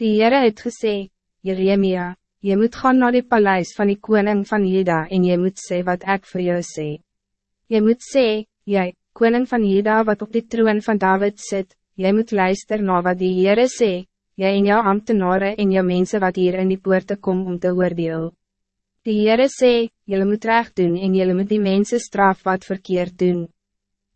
Die Heere het gesê, Jeremia, je moet gaan naar die paleis van die koning van Juda en je moet sê wat ik voor jou sê. Je moet sê, jy, koning van Juda wat op die troon van David zit, jy moet luister na wat die Heere sê, jy en jou ambtenaren en jou mensen wat hier in die poorte kom om te oordeel. Die Heere sê, jylle moet recht doen en jylle moet die mensen straf wat verkeerd doen.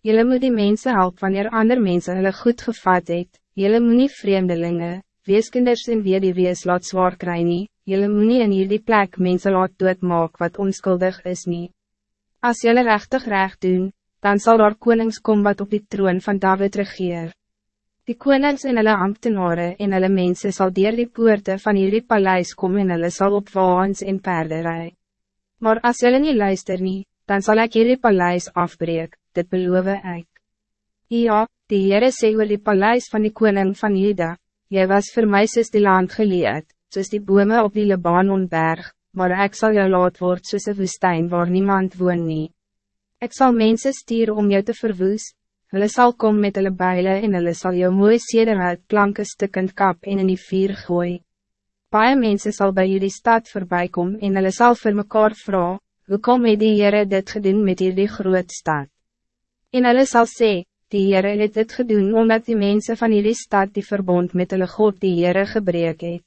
Jylle moet die mensen help wanneer ander mensen hulle goed gevat het, jylle moet nie vreemdelinge, weeskinders en weer die wees laat zwaar kry nie, jylle moet nie in hierdie plek mense laat doodmaak wat onskuldig is nie. As jylle rechtig recht doen, dan zal daar konings kom wat op die troon van David regeer. Die konings en hulle ambtenaren en hulle mense sal dier die poorte van hierdie paleis kom en hulle sal op waans en perde rij. Maar as jylle nie luister nie, dan zal ik hierdie paleis afbreek, dit beloof ik. Ja, die Heere sê oor die paleis van die koning van Juda, Jy was voor mij soos die land geleerd, soos die bome op die Libanonberg, maar ik zal jou laat word soos een woestijn waar niemand woon nie. Ek sal mense stuur om jou te verwoes, hulle sal kom met hulle buile en hulle sal jou mooi sederhout planke stukkend kap en in die vier gooi. Baie mense sal bij jullie stad voorbij kom en hulle sal vir mekaar vraag, hoe kom het die Heere dit gedoen met jullie groot stad? En hulle sal sê, die Heere het dit gedoen omdat die mensen van jullie stad die verbond met hulle God die Heere gebreek het.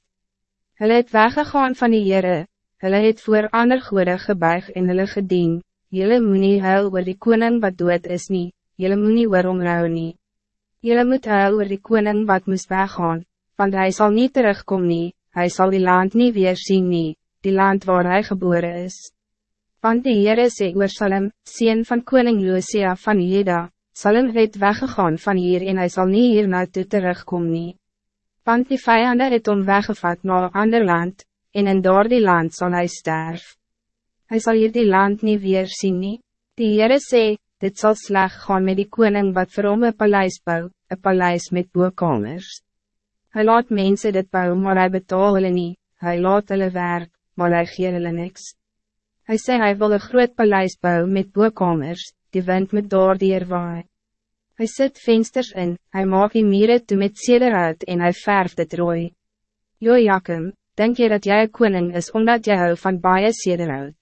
Hulle het weggegaan van die Heere, hulle het voor ander goede gebuig en hulle gedien, Julle moet nie huil oor die koning wat dood is nie, julle moet nie oor omrouw nie. Julle moet huil oor die koning wat moest weggaan, want hij zal niet terugkomen nie, hy sal die land niet weer zien nie, die land waar hij geboren is. Want die Heere sê oor Salem, sien van koning Lucia van Jeda, Salem het weggegaan van hier en hij zal niet hier naartoe terugkomen nie. Want die vijanden het om weggevat naar een ander land, en in door die land zal hij sterven. Hij zal hier die land niet weer zien nie. Die Heere sê, dit zal sleg gaan met die koning wat vir hom een paleis bou, een paleis met boekamers. Hij laat mensen dit bou, maar hij betaal hulle nie, hy laat hulle werk, maar hy gee hulle niks. Hij sê hy wil een groot paleis bou met boekamers, die wind met door die waai. Hij zet vensters in, hij maakt die mieren toe met cederhout en hij verft het rooi. Jojakim, denk je dat jij koning is omdat jij hou van baie cederhout?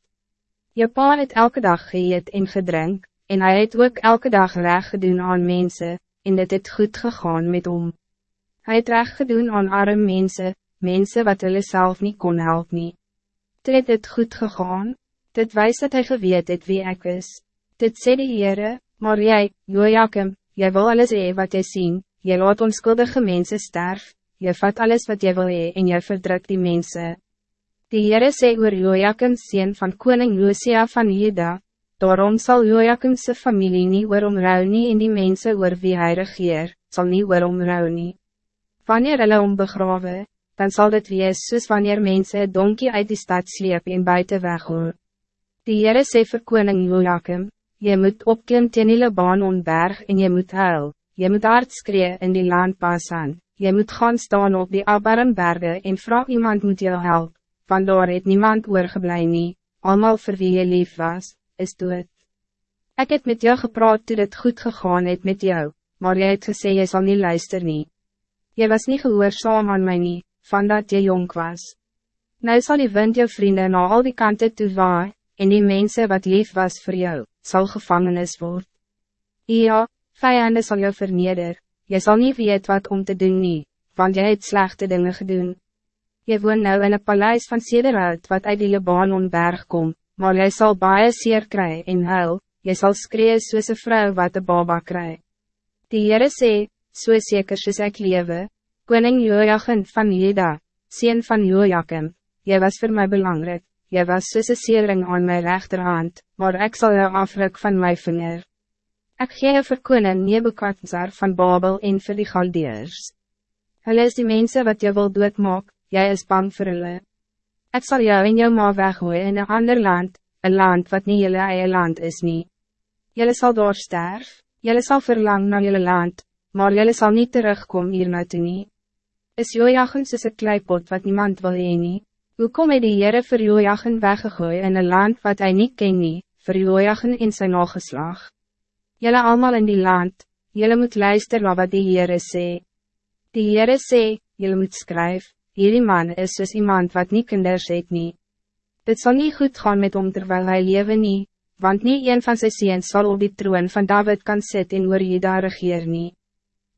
Je pa het elke dag geëet en gedrink, en hij het ook elke dag recht gedoen aan mensen, en dit het goed gegaan met hom. Hij het recht gedoen aan arme mensen, mensen wat hulle self niet kon helpen. nie. Dit het het goed gegaan, dit wijst dat hij geweet het wie ik is. Dit sê die Heere, maar jij, Jojakim, jij wil alles hee wat jy sien, jy laat onskuldige mensen sterf, jy vat alles wat jy wil hee en jy verdruk die mensen. Die Heere sê oor Jojakim sien van koning Josia van Juda, daarom zal Jojakimse familie nie oor omrouw nie en die mensen oor wie hy regeer, sal nie oor omrouw nie. Wanneer hulle om begrawe, dan zal dit wees soos wanneer mensen een donkie uit die stad sleep en buiten weghoor. Die Heere sê vir koning Jojakim, Je moet opklim teen die Libanonberg en je moet huil, je moet hard skree in die land Basan, je moet gaan staan op die Abarenberge en vraag iemand moet jou help, want daar het niemand oorgeblij nie, allemaal vir wie je lief was, is dood. Ik heb met jou gepraat toe dit goed gegaan het met jou, maar jy het gesê jy sal nie luister nie. Jy was niet gehoorzaam aan my nie, van dat jy jong was. Nou zal die wind jou vrienden na al die kanten toe waai, en die mensen wat lief was voor jou, zal gevangenis worden. Ja, vijanden zal jou verneder, je zal niet weet wat om te doen nie, want jy het slechte dingen gedaan. Je woont nou in een paleis van Sederhout wat uit die Libanonberg kom, maar jy zal baie seer kry en huil, jy sal skree soos een vrou wat een baba kry. Die Heere sê, so seker soos ek lewe, koning Joachim van Juda, sien van Joachim, jy was voor mij belangrijk, jy was soos een seering aan my rechterhand, maar ik zal jou afruk van my vinger. Ek gee jou vir koning Nebukadnezar van Babel en vir die Galdeers. Hulle is die mensen wat jy wil doodmaak, jy is bang vir hulle. Ek sal jou en jou ma weggooi in een ander land, een land wat niet jullie eie land is nie. Jylle sal daar sterf, jylle sal verlang naar jullie land, maar jylle sal niet terugkomen hier naartoe nie. Is Joachim soos een kleipot wat niemand wil heen nie? Hoe kom hy die Heere vir Jojagen weggegooi in een land wat hij niet ken nie, vir Jojagen in zijn nageslag? Jelle allemaal in die land, jelle moet luister na wat die Heere sê. Die Heere sê, jelle moet skryf, hierdie man is soos iemand wat niet kinders het nie. Dit zal niet goed gaan met hom terwijl hij leven nie, want niet een van sy seens sal op die troon van David kan sit en oor Jeda regeer nie.